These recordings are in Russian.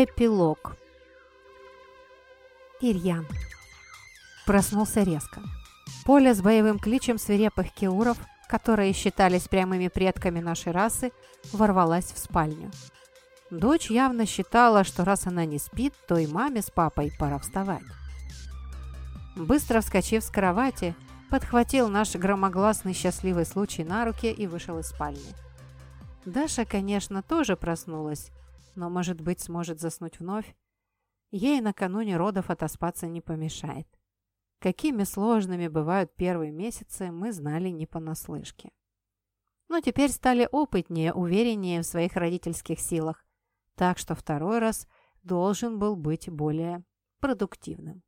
Эпилог. Ирьян. Проснулся резко. Поле с боевым кличем свирепых кеуров, которые считались прямыми предками нашей расы, ворвалась в спальню. Дочь явно считала, что раз она не спит, то и маме с папой пора вставать. Быстро вскочив с кровати, подхватил наш громогласный счастливый случай на руки и вышел из спальни. Даша, конечно, тоже проснулась, но, может быть, сможет заснуть вновь. Ей накануне родов отоспаться не помешает. Какими сложными бывают первые месяцы, мы знали не понаслышке. Но теперь стали опытнее, увереннее в своих родительских силах, так что второй раз должен был быть более продуктивным.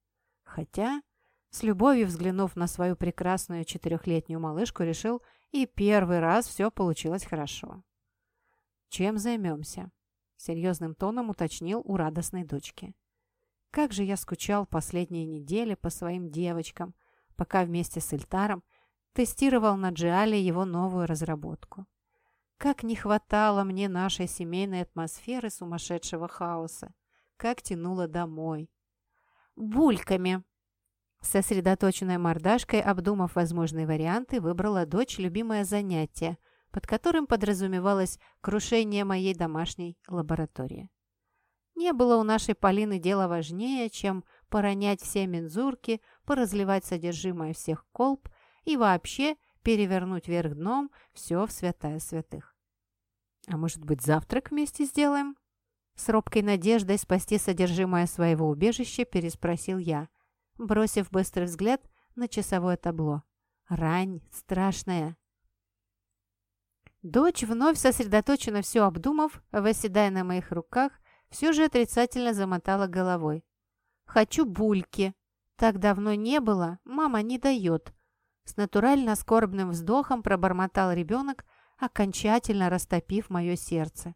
Хотя, с любовью взглянув на свою прекрасную четырехлетнюю малышку, решил, и первый раз все получилось хорошо. Чем займемся? Серьезным тоном уточнил у радостной дочки. Как же я скучал последние недели по своим девочкам, пока вместе с Эльтаром тестировал на Джиале его новую разработку. Как не хватало мне нашей семейной атмосферы сумасшедшего хаоса. Как тянуло домой. «Бульками!» Сосредоточенной мордашкой, обдумав возможные варианты, выбрала дочь любимое занятие – под которым подразумевалось крушение моей домашней лаборатории. Не было у нашей Полины дела важнее, чем поронять все мензурки, поразливать содержимое всех колб и вообще перевернуть вверх дном все в святая святых. «А может быть, завтрак вместе сделаем?» С робкой надеждой спасти содержимое своего убежища переспросил я, бросив быстрый взгляд на часовое табло. «Рань страшная!» Дочь, вновь сосредоточенно все обдумав, восседая на моих руках, все же отрицательно замотала головой. «Хочу бульки. Так давно не было, мама не дает». С натурально скорбным вздохом пробормотал ребенок, окончательно растопив мое сердце.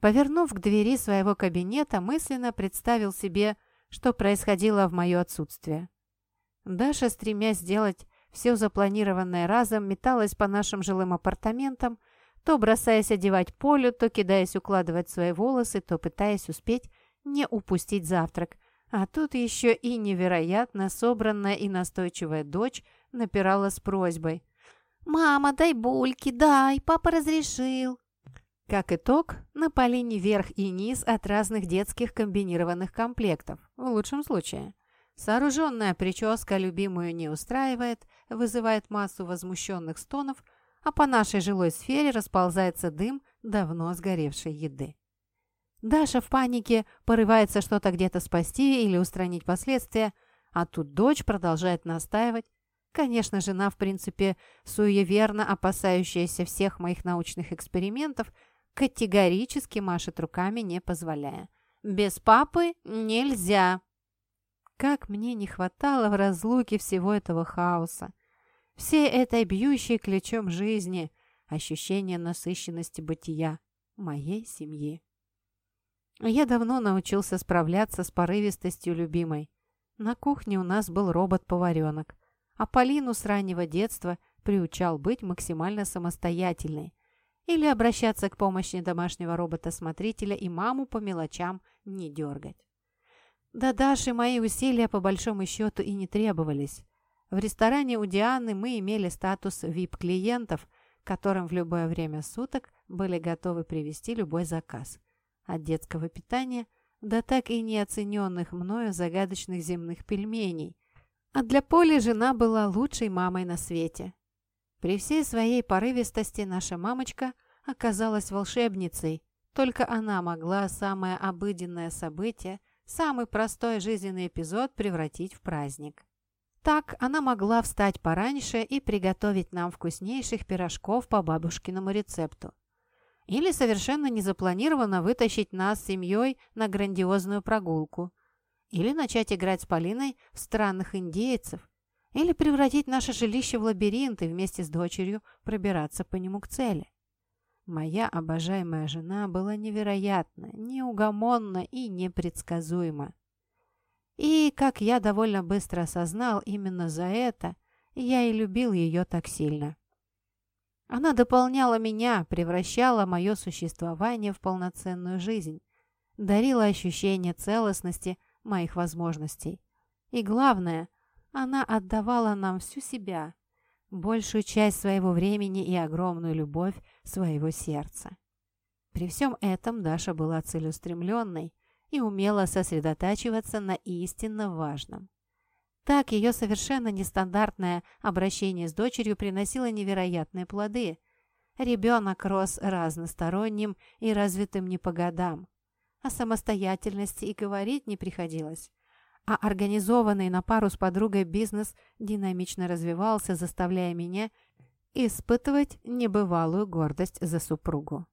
Повернув к двери своего кабинета, мысленно представил себе, что происходило в мое отсутствие. Даша, стремясь сделать все запланированное разом металось по нашим жилым апартаментам, то бросаясь одевать Полю, то кидаясь укладывать свои волосы, то пытаясь успеть не упустить завтрак. А тут еще и невероятно собранная и настойчивая дочь напирала с просьбой. «Мама, дай бульки, дай, папа разрешил». Как итог, на Полине верх и низ от разных детских комбинированных комплектов, в лучшем случае. Сооруженная прическа любимую не устраивает, вызывает массу возмущенных стонов, а по нашей жилой сфере расползается дым давно сгоревшей еды. Даша в панике порывается что-то где-то спасти или устранить последствия, а тут дочь продолжает настаивать. Конечно, жена, в принципе, суеверно опасающаяся всех моих научных экспериментов, категорически машет руками, не позволяя. «Без папы нельзя!» Как мне не хватало в разлуке всего этого хаоса, всей этой бьющей ключом жизни, ощущения насыщенности бытия моей семьи. Я давно научился справляться с порывистостью любимой. На кухне у нас был робот-поваренок, а Полину с раннего детства приучал быть максимально самостоятельной или обращаться к помощи домашнего робота-смотрителя и маму по мелочам не дергать. Да Даши мои усилия по большому счету и не требовались. В ресторане у Дианы мы имели статус VIP-клиентов, которым в любое время суток были готовы привезти любой заказ. От детского питания до так и неоцененных мною загадочных земных пельменей. А для Поли жена была лучшей мамой на свете. При всей своей порывистости наша мамочка оказалась волшебницей. Только она могла самое обыденное событие – самый простой жизненный эпизод превратить в праздник. Так она могла встать пораньше и приготовить нам вкуснейших пирожков по бабушкиному рецепту. Или совершенно незапланированно вытащить нас с семьей на грандиозную прогулку. Или начать играть с Полиной в странных индейцев. Или превратить наше жилище в лабиринт и вместе с дочерью пробираться по нему к цели. Моя обожаемая жена была невероятна, неугомонна и непредсказуема. И, как я довольно быстро осознал, именно за это я и любил ее так сильно. Она дополняла меня, превращала мое существование в полноценную жизнь. дарила ощущение целостности моих возможностей. И главное, она отдавала нам всю себя, большую часть своего времени и огромную любовь своего сердца. При всем этом Даша была целеустремленной и умела сосредотачиваться на истинно важном. Так ее совершенно нестандартное обращение с дочерью приносило невероятные плоды. Ребенок рос разносторонним и развитым не по годам. О самостоятельности и говорить не приходилось. А организованный на пару с подругой бизнес динамично развивался, заставляя меня испытывать небывалую гордость за супругу.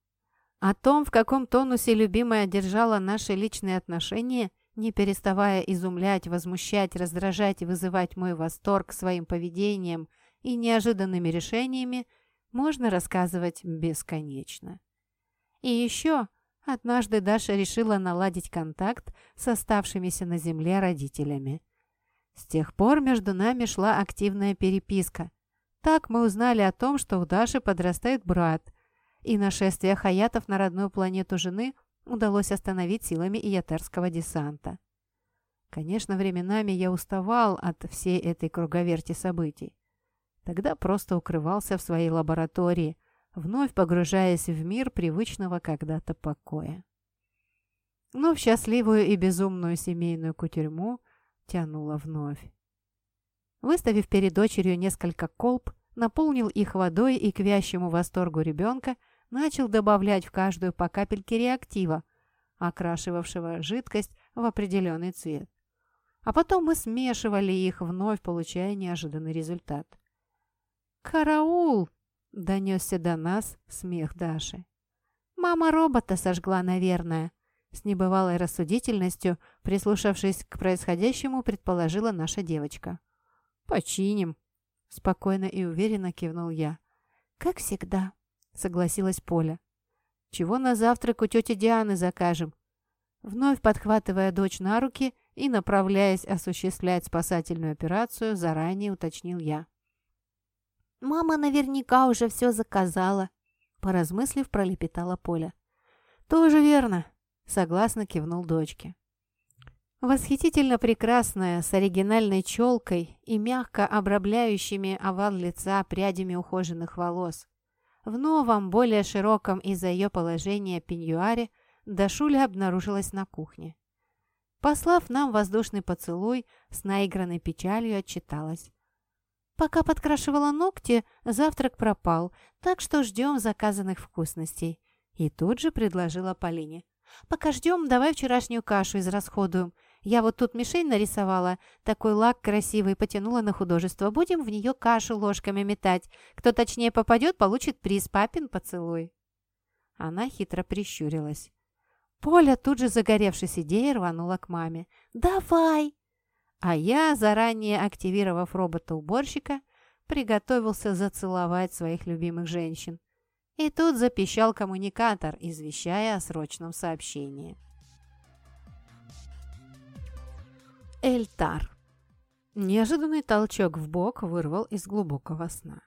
О том, в каком тонусе любимая держала наши личные отношения – не переставая изумлять, возмущать, раздражать и вызывать мой восторг своим поведением и неожиданными решениями, можно рассказывать бесконечно. И еще однажды Даша решила наладить контакт с оставшимися на земле родителями. С тех пор между нами шла активная переписка. Так мы узнали о том, что у Даши подрастает брат, и нашествие хаятов на родную планету жены – удалось остановить силами Иятерского десанта. Конечно, временами я уставал от всей этой круговерти событий. Тогда просто укрывался в своей лаборатории, вновь погружаясь в мир привычного когда-то покоя. Но в счастливую и безумную семейную кутерьму тянуло вновь. Выставив перед дочерью несколько колб, наполнил их водой и к вящему восторгу ребенка – начал добавлять в каждую по капельке реактива, окрашивавшего жидкость в определенный цвет. А потом мы смешивали их, вновь получая неожиданный результат. «Караул!» — донесся до нас смех Даши. «Мама робота сожгла, наверное», — с небывалой рассудительностью, прислушавшись к происходящему, предположила наша девочка. «Починим», — спокойно и уверенно кивнул я. «Как всегда», согласилась Поля. «Чего на завтрак у тети Дианы закажем?» Вновь подхватывая дочь на руки и направляясь осуществлять спасательную операцию, заранее уточнил я. «Мама наверняка уже все заказала», — поразмыслив, пролепетала Поля. «Тоже верно», — согласно кивнул дочке. Восхитительно прекрасная, с оригинальной челкой и мягко обрамляющими овал лица прядями ухоженных волос. В новом, более широком из-за ее положения пеньюаре Дашуля обнаружилась на кухне. Послав нам воздушный поцелуй, с наигранной печалью отчиталась. «Пока подкрашивала ногти, завтрак пропал, так что ждем заказанных вкусностей». И тут же предложила Полине. «Пока ждем, давай вчерашнюю кашу израсходуем. Я вот тут мишень нарисовала, такой лак красивый, потянула на художество. Будем в нее кашу ложками метать. Кто точнее попадет, получит приз папин поцелуй». Она хитро прищурилась. Поля, тут же загоревшись идеей, рванула к маме. «Давай!» А я, заранее активировав робота-уборщика, приготовился зацеловать своих любимых женщин. И тут запищал коммуникатор, извещая о срочном сообщении. Эльтар. Неожиданный толчок в бок вырвал из глубокого сна.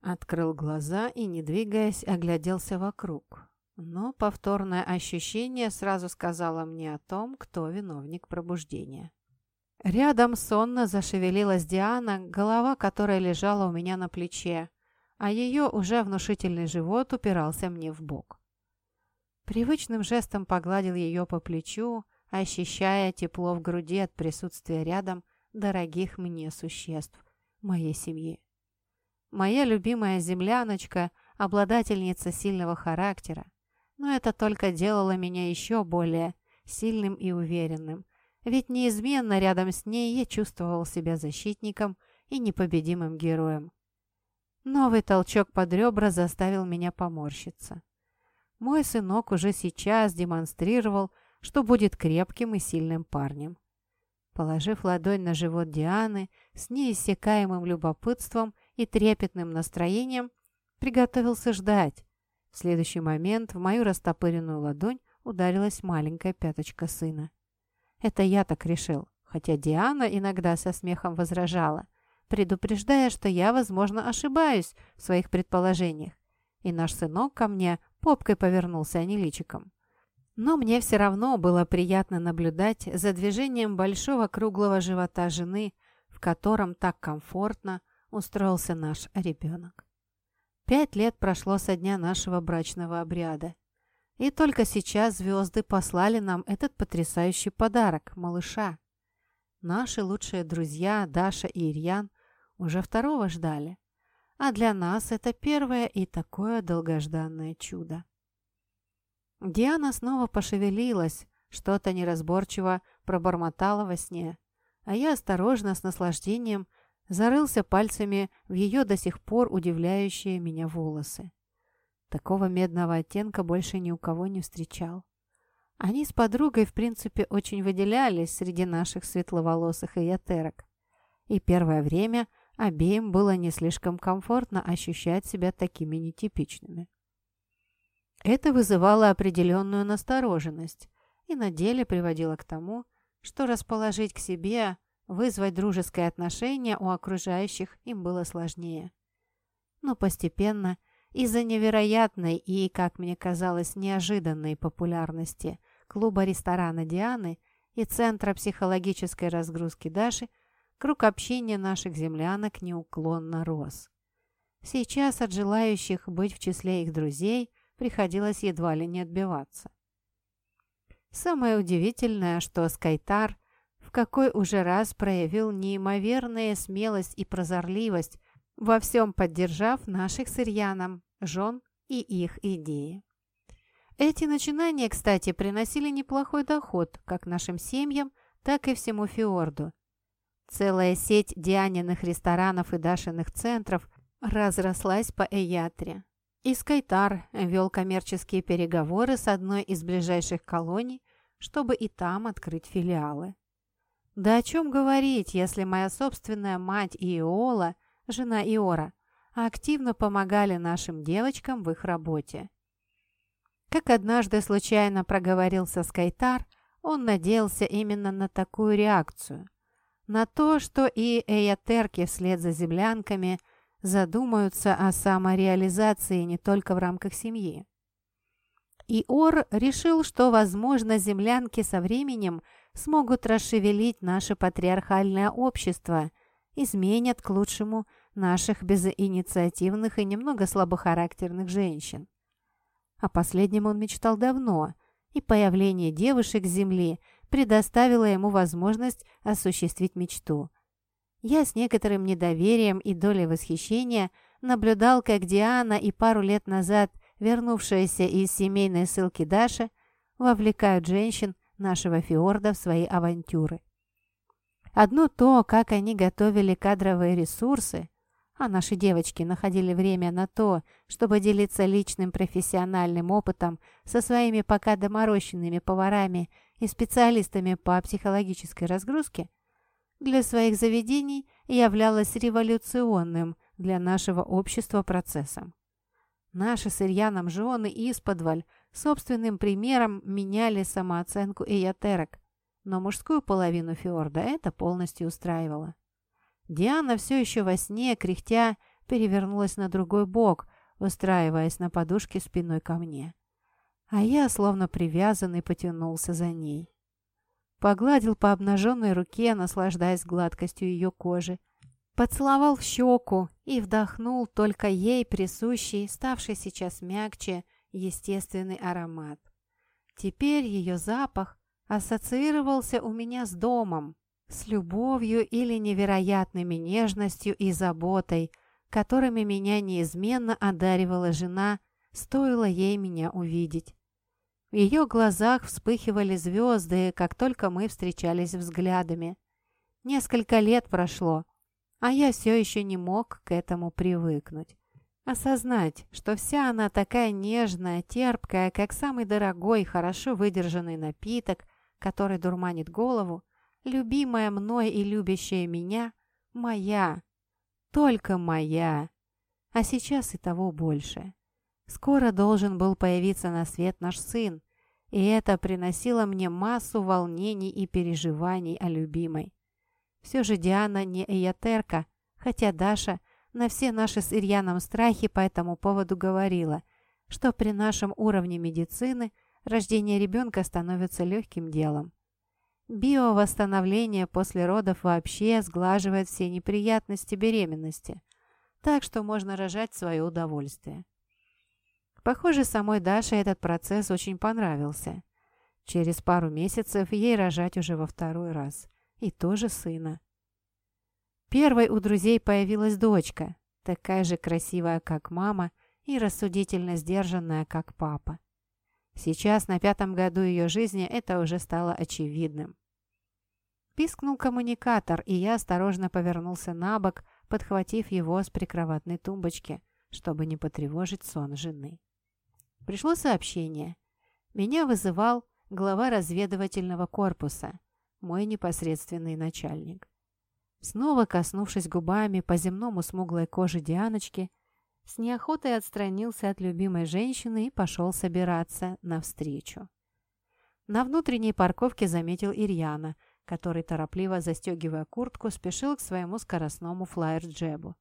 Открыл глаза и, не двигаясь, огляделся вокруг. Но повторное ощущение сразу сказало мне о том, кто виновник пробуждения. Рядом сонно зашевелилась Диана, голова которой лежала у меня на плече, а ее уже внушительный живот упирался мне в бок. Привычным жестом погладил ее по плечу, ощущая тепло в груди от присутствия рядом дорогих мне существ, моей семьи. Моя любимая земляночка, обладательница сильного характера, но это только делало меня еще более сильным и уверенным, ведь неизменно рядом с ней я чувствовал себя защитником и непобедимым героем. Новый толчок под ребра заставил меня поморщиться. Мой сынок уже сейчас демонстрировал, что будет крепким и сильным парнем. Положив ладонь на живот Дианы, с неиссякаемым любопытством и трепетным настроением, приготовился ждать. В следующий момент в мою растопыренную ладонь ударилась маленькая пяточка сына. Это я так решил, хотя Диана иногда со смехом возражала, предупреждая, что я, возможно, ошибаюсь в своих предположениях, и наш сынок ко мне попкой повернулся, а не личиком. Но мне все равно было приятно наблюдать за движением большого круглого живота жены, в котором так комфортно устроился наш ребенок. Пять лет прошло со дня нашего брачного обряда. И только сейчас звезды послали нам этот потрясающий подарок – малыша. Наши лучшие друзья Даша и Ирьян уже второго ждали. А для нас это первое и такое долгожданное чудо. Диана снова пошевелилась, что-то неразборчиво пробормотала во сне, а я осторожно, с наслаждением, зарылся пальцами в ее до сих пор удивляющие меня волосы. Такого медного оттенка больше ни у кого не встречал. Они с подругой, в принципе, очень выделялись среди наших светловолосых иятерок. И первое время обеим было не слишком комфортно ощущать себя такими нетипичными. Это вызывало определенную настороженность и на деле приводило к тому, что расположить к себе, вызвать дружеское отношение у окружающих им было сложнее. Но постепенно, из-за невероятной и, как мне казалось, неожиданной популярности клуба-ресторана Дианы и центра психологической разгрузки Даши, круг общения наших землянок неуклонно рос. Сейчас от желающих быть в числе их друзей приходилось едва ли не отбиваться. Самое удивительное, что Скайтар в какой уже раз проявил неимоверную смелость и прозорливость, во всем поддержав наших с Ирьяном, жен и их идеи. Эти начинания, кстати, приносили неплохой доход как нашим семьям, так и всему фиорду. Целая сеть Дианиных ресторанов и Дашиных центров разрослась по Эятре. И Скайтар вел коммерческие переговоры с одной из ближайших колоний, чтобы и там открыть филиалы. Да о чем говорить, если моя собственная мать Иола, жена Иора, активно помогали нашим девочкам в их работе. Как однажды случайно проговорился Скайтар, он надеялся именно на такую реакцию. На то, что и эйотерки вслед за землянками – задумаются о самореализации не только в рамках семьи. И Ор решил, что, возможно, землянки со временем смогут расшевелить наше патриархальное общество, изменят к лучшему наших безинициативных и немного слабохарактерных женщин. О последнем он мечтал давно, и появление девушек с Земли предоставило ему возможность осуществить мечту. Я с некоторым недоверием и долей восхищения наблюдал, как Диана и пару лет назад вернувшаяся из семейной ссылки Даша вовлекают женщин нашего фиорда в свои авантюры. Одно то, как они готовили кадровые ресурсы, а наши девочки находили время на то, чтобы делиться личным профессиональным опытом со своими пока доморощенными поварами и специалистами по психологической разгрузке, для своих заведений являлось революционным для нашего общества процессом. Наши с Ильяном жены исподволь собственным примером меняли самооценку эйотерок, но мужскую половину Фиорда это полностью устраивало. Диана все еще во сне, кряхтя, перевернулась на другой бок, устраиваясь на подушке спиной ко мне. А я, словно привязанный, потянулся за ней. Погладил по обнаженной руке, наслаждаясь гладкостью ее кожи. Поцеловал в щеку и вдохнул только ей присущий, ставший сейчас мягче, естественный аромат. Теперь ее запах ассоциировался у меня с домом, с любовью или невероятными нежностью и заботой, которыми меня неизменно одаривала жена, стоило ей меня увидеть. В ее глазах вспыхивали звезды, как только мы встречались взглядами. Несколько лет прошло, а я все еще не мог к этому привыкнуть. Осознать, что вся она такая нежная, терпкая, как самый дорогой, хорошо выдержанный напиток, который дурманит голову, любимая мной и любящая меня, моя, только моя, а сейчас и того больше. Скоро должен был появиться на свет наш сын, и это приносило мне массу волнений и переживаний о любимой. Все же Диана не эйотерка, хотя Даша на все наши с Ирьяном страхи по этому поводу говорила, что при нашем уровне медицины рождение ребенка становится легким делом. Биовосстановление после родов вообще сглаживает все неприятности беременности, так что можно рожать свое удовольствие. Похоже, самой Даше этот процесс очень понравился. Через пару месяцев ей рожать уже во второй раз. И тоже сына. Первой у друзей появилась дочка, такая же красивая, как мама, и рассудительно сдержанная, как папа. Сейчас, на пятом году ее жизни, это уже стало очевидным. Пискнул коммуникатор, и я осторожно повернулся на бок, подхватив его с прикроватной тумбочки, чтобы не потревожить сон жены. Пришло сообщение. Меня вызывал глава разведывательного корпуса, мой непосредственный начальник. Снова коснувшись губами по земному смуглой коже Дианочки, с неохотой отстранился от любимой женщины и пошел собираться навстречу. На внутренней парковке заметил Ирьяна, который, торопливо застегивая куртку, спешил к своему скоростному флайер-джебу.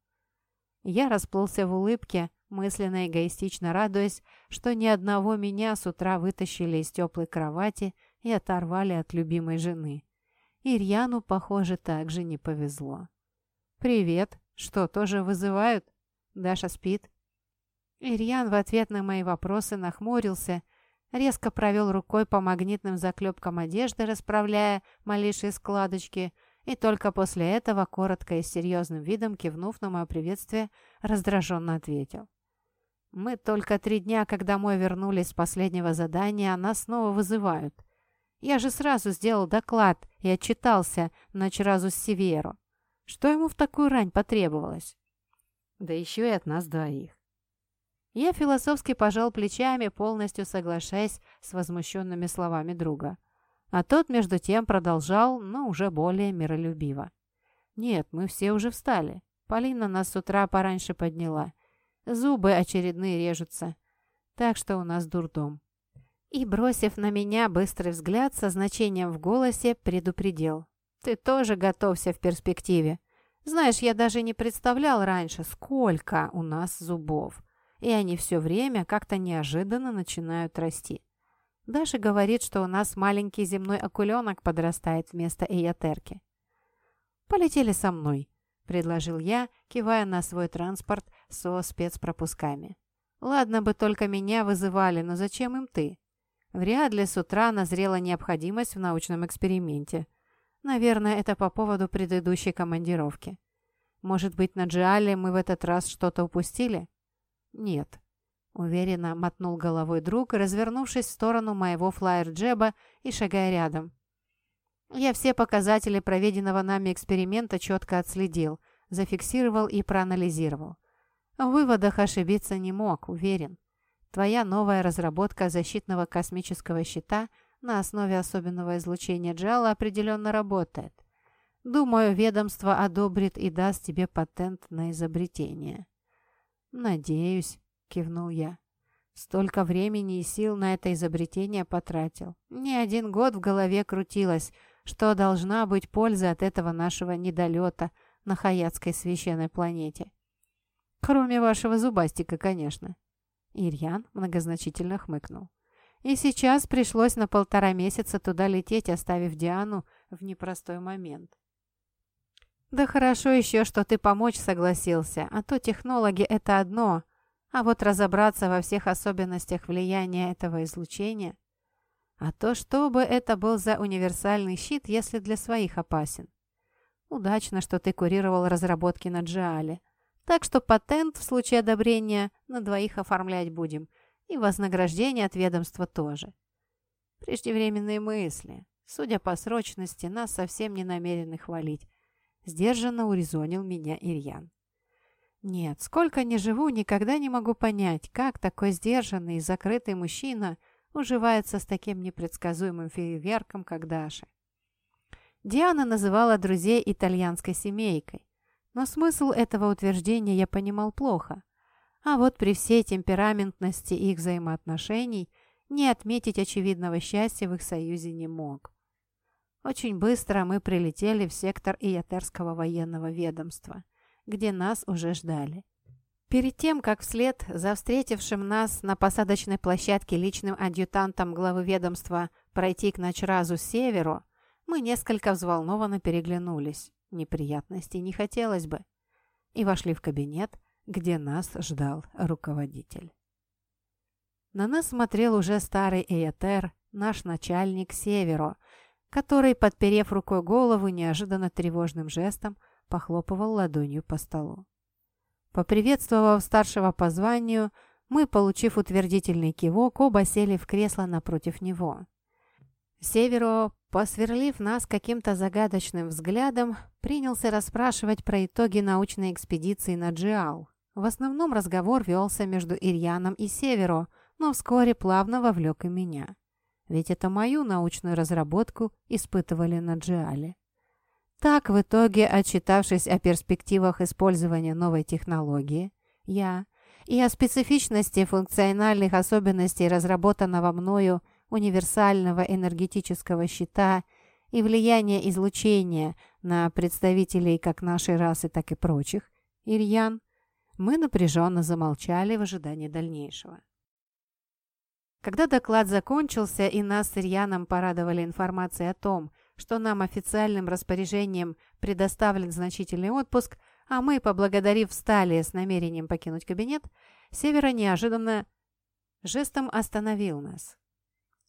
Я расплылся в улыбке, мысленно эгоистично радуясь, что ни одного меня с утра вытащили из теплой кровати и оторвали от любимой жены. Ирьяну, похоже, также не повезло. «Привет! Что, тоже вызывают?» Даша спит. Ирьян в ответ на мои вопросы нахмурился, резко провел рукой по магнитным заклепкам одежды, расправляя малейшие складочки, и только после этого, коротко и с серьезным видом, кивнув на мое приветствие, раздраженно ответил. «Мы только три дня, как домой вернулись с последнего задания, а нас снова вызывают. Я же сразу сделал доклад и отчитался на Чразу с Северу. Что ему в такую рань потребовалось?» Да еще и от нас двоих. Я философски пожал плечами, полностью соглашаясь с возмущенными словами друга. А тот, между тем, продолжал, но уже более миролюбиво. «Нет, мы все уже встали. Полина нас с утра пораньше подняла. Зубы очередные режутся. Так что у нас дурдом». И, бросив на меня быстрый взгляд со значением в голосе, предупредил. «Ты тоже готовься в перспективе. Знаешь, я даже не представлял раньше, сколько у нас зубов. И они все время как-то неожиданно начинают расти. Даша говорит, что у нас маленький земной акуленок подрастает вместо эйотерки. «Полетели со мной», — предложил я, кивая на свой транспорт со спецпропусками. «Ладно бы только меня вызывали, но зачем им ты? Вряд ли с утра назрела необходимость в научном эксперименте. Наверное, это по поводу предыдущей командировки. Может быть, на Джиале мы в этот раз что-то упустили? Нет. Уверенно мотнул головой друг, развернувшись в сторону моего флайер-джеба и шагая рядом. Я все показатели проведенного нами эксперимента четко отследил, зафиксировал и проанализировал. В выводах ошибиться не мог, уверен. Твоя новая разработка защитного космического щита – на основе особенного излучения Джала определенно работает. Думаю, ведомство одобрит и даст тебе патент на изобретение». «Надеюсь», — кивнул я. «Столько времени и сил на это изобретение потратил. Не один год в голове крутилось, что должна быть польза от этого нашего недолета на Хаятской священной планете. Кроме вашего зубастика, конечно». Ирьян многозначительно хмыкнул. И сейчас пришлось на полтора месяца туда лететь, оставив Диану в непростой момент. «Да хорошо еще, что ты помочь согласился, а то технологи — это одно, а вот разобраться во всех особенностях влияния этого излучения... А то что бы это был за универсальный щит, если для своих опасен? Удачно, что ты курировал разработки на Джиале. Так что патент в случае одобрения на двоих оформлять будем — и вознаграждение от ведомства тоже. Преждевременные мысли. Судя по срочности, нас совсем не намерены хвалить. Сдержанно урезонил меня Ирьян. Нет, сколько ни живу, никогда не могу понять, как такой сдержанный и закрытый мужчина уживается с таким непредсказуемым фейерверком, как Даша. Диана называла друзей итальянской семейкой, но смысл этого утверждения я понимал плохо – а вот при всей темпераментности их взаимоотношений не отметить очевидного счастья в их союзе не мог. Очень быстро мы прилетели в сектор Иятерского военного ведомства, где нас уже ждали. Перед тем, как вслед за встретившим нас на посадочной площадке личным адъютантом главы ведомства пройти к Начразу с северу, мы несколько взволнованно переглянулись. Неприятностей не хотелось бы. И вошли в кабинет, где нас ждал руководитель. На нас смотрел уже старый Эйотер, наш начальник Северо, который, подперев рукой голову, неожиданно тревожным жестом похлопывал ладонью по столу. Поприветствовав старшего по званию, мы, получив утвердительный кивок, оба сели в кресло напротив него. Северо, посверлив нас каким-то загадочным взглядом, принялся расспрашивать про итоги научной экспедиции на Джиал. В основном разговор велся между Ирьяном и Северо, но вскоре плавно вовлек и меня. Ведь это мою научную разработку испытывали на Джиале. Так, в итоге, отчитавшись о перспективах использования новой технологии, я и о специфичности функциональных особенностей разработанного мною универсального энергетического щита и влияния излучения на представителей как нашей расы, так и прочих, Ильян, мы напряженно замолчали в ожидании дальнейшего. Когда доклад закончился и нас с Ирьяном порадовали информацией о том, что нам официальным распоряжением предоставлен значительный отпуск, а мы, поблагодарив, встали с намерением покинуть кабинет, Севера неожиданно жестом остановил нас.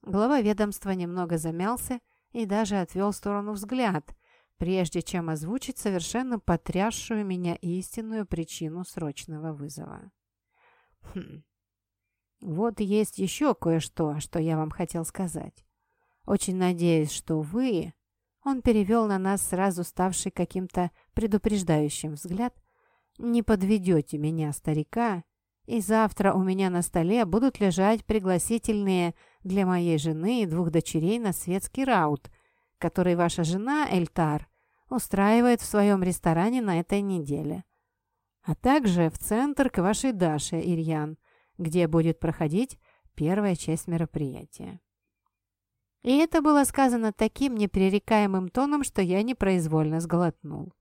Глава ведомства немного замялся и даже отвел в сторону взгляд, прежде чем озвучить совершенно потрясшую меня истинную причину срочного вызова. Хм. Вот есть еще кое-что, что я вам хотел сказать. Очень надеюсь, что вы он перевел на нас сразу ставший каким-то предупреждающим взгляд. «Не подведете меня, старика, и завтра у меня на столе будут лежать пригласительные для моей жены и двух дочерей на светский раут, который ваша жена, Эльтар, устраивает в своем ресторане на этой неделе. А также в центр к вашей Даше, Ирьян, где будет проходить первая часть мероприятия. И это было сказано таким непререкаемым тоном, что я непроизвольно сглотнул.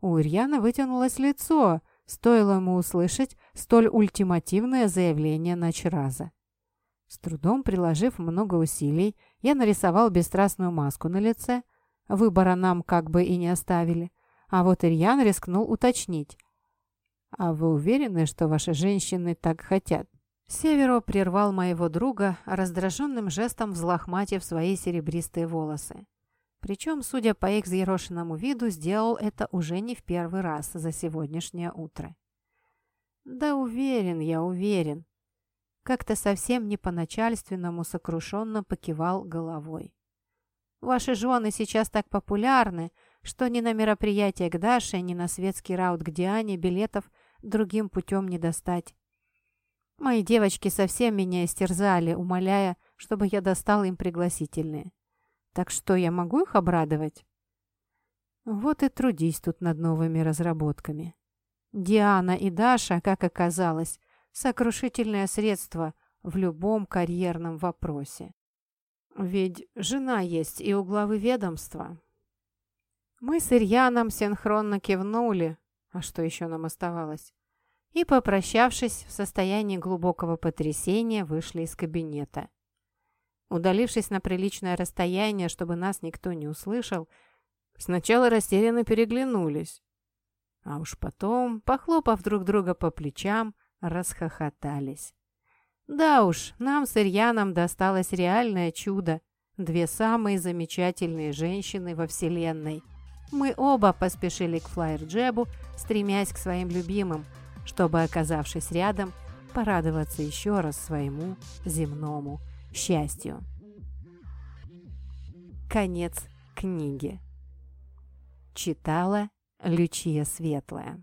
У Ирьяна вытянулось лицо, стоило ему услышать столь ультимативное заявление Начраза. С трудом приложив много усилий, я нарисовал бесстрастную маску на лице. Выбора нам как бы и не оставили. А вот Ирьян рискнул уточнить. «А вы уверены, что ваши женщины так хотят?» Северо прервал моего друга, раздраженным жестом взлохматив свои серебристые волосы. Причем, судя по их взъерошенному виду, сделал это уже не в первый раз за сегодняшнее утро. «Да уверен, я уверен». Как-то совсем не по-начальственному сокрушенно покивал головой. «Ваши жены сейчас так популярны, что ни на мероприятие к Даше, ни на светский раут к Диане билетов другим путем не достать. Мои девочки совсем меня истерзали, умоляя, чтобы я достал им пригласительные. Так что я могу их обрадовать? Вот и трудись тут над новыми разработками. Диана и Даша, как оказалось, сокрушительное средство в любом карьерном вопросе. Ведь жена есть и у главы ведомства. Мы с Ирьяном синхронно кивнули. А что еще нам оставалось? и, попрощавшись в состоянии глубокого потрясения, вышли из кабинета. Удалившись на приличное расстояние, чтобы нас никто не услышал, сначала растерянно переглянулись, а уж потом, похлопав друг друга по плечам, расхохотались. Да уж, нам с Ирьяном досталось реальное чудо. Две самые замечательные женщины во Вселенной. Мы оба поспешили к Флайер-Джебу, стремясь к своим любимым – чтобы, оказавшись рядом, порадоваться еще раз своему земному счастью. Конец книги. Читала Лючия Светлая.